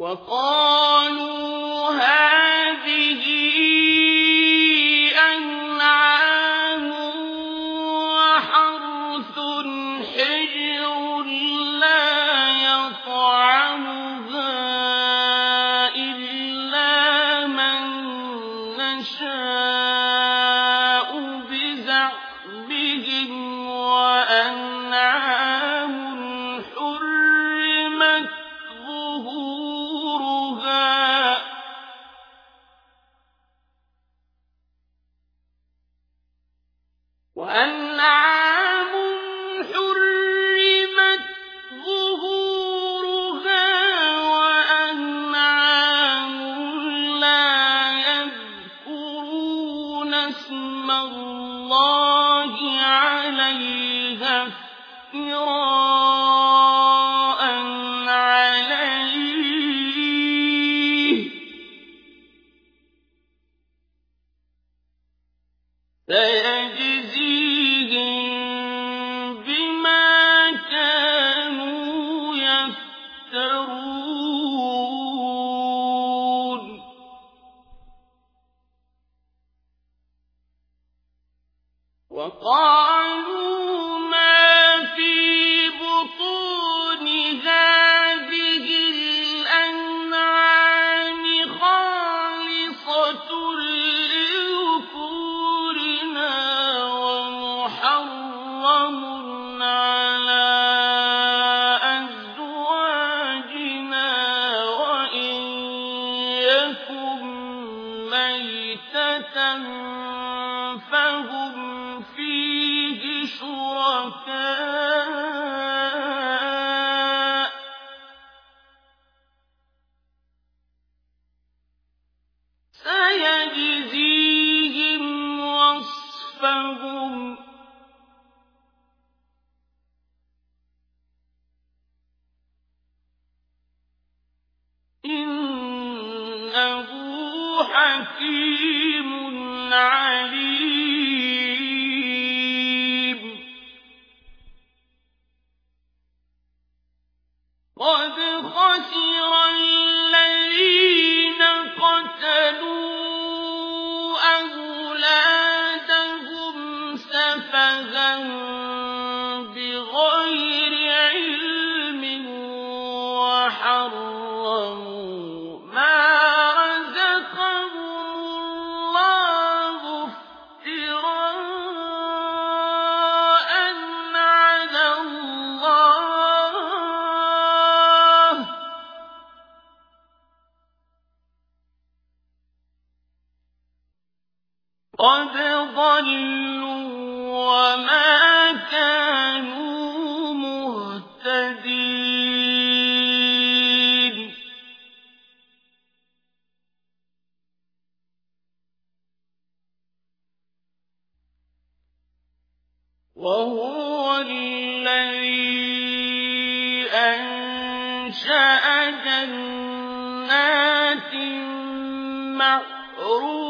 وقالوا هذه أنعام وحرث حجر لا يطعمها إلا من نشاء. اسم الله عليها افتراء فهم فيه شركاء سيجزيهم وصفهم حكيم عليم. قد خسر قد ضلوا وما كانوا مهتدين. وهو الذي أنشأ جنات معروشات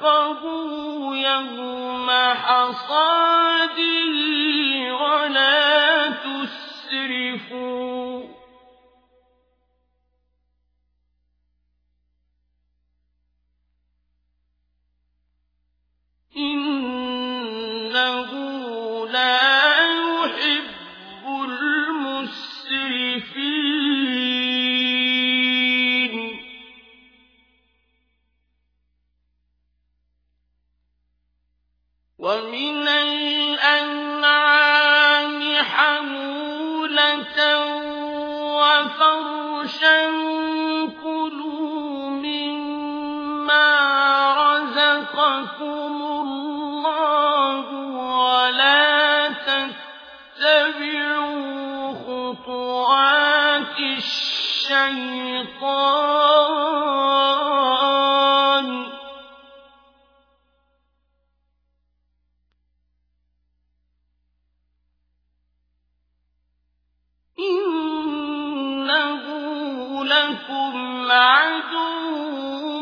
حقه يوم حصاده ولا تسرفوا. إنه لا يحب المسرفين. ومن الأنعام حمول فَرْشًا كُلُوا مِمَّا رَزَقَكُمُ خُطُوَاتِ الشَّيْطَانِ ۚ لَكُمْ عَدُوٌّ